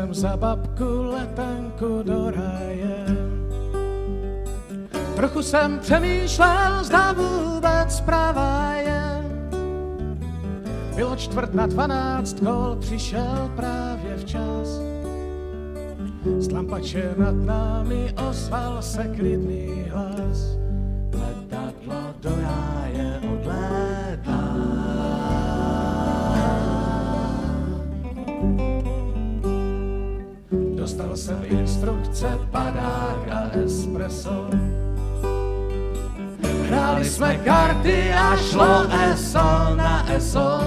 jsem za babku letenku do ráje. Trochu jsem přemýšlel, zda vůbec pravá je. Bylo čtvrt na dvanáct, kol přišel právě včas. Z lampače nad námi ozval se klidný hlas. Letadlo do ráje odlétá. Dostal jsem instrukce, padák a espresso. Hráli jsme karty a šlo ESO na ESO.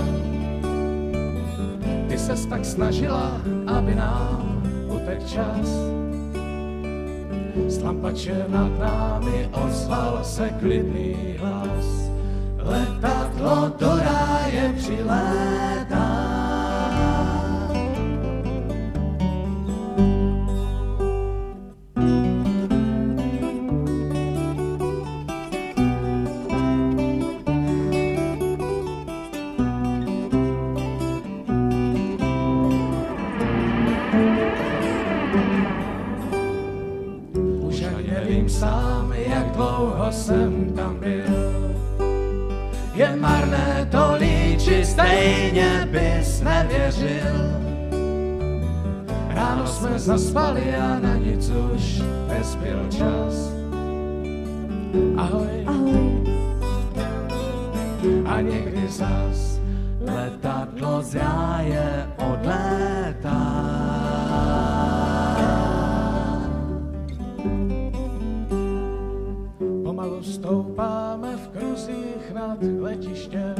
Ty ses tak snažila, aby nám utek čas. Z lampače nad námi ozval se klidný hlas. Letadlo do ráje přilétá. Nevím sám, jak dlouho jsem tam byl. Je marné to líči, stejně bys nevěřil. Ráno jsme zaspali a na nic už nezbyl čas. Ahoj, Ahoj, a někdy zas letadlo z ráje odlétá. Stoupáme v kruzích nad letištěm.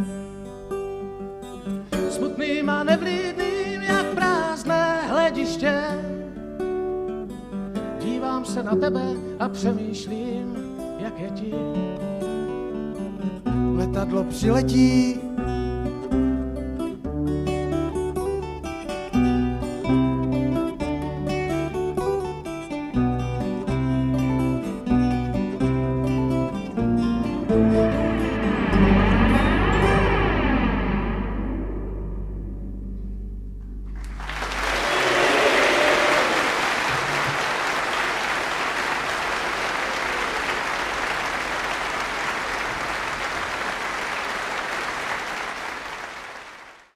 Smutným a nevlídným, jak prázdné hlediště. Dívám se na tebe a přemýšlím, jak je ti. Letadlo přiletí,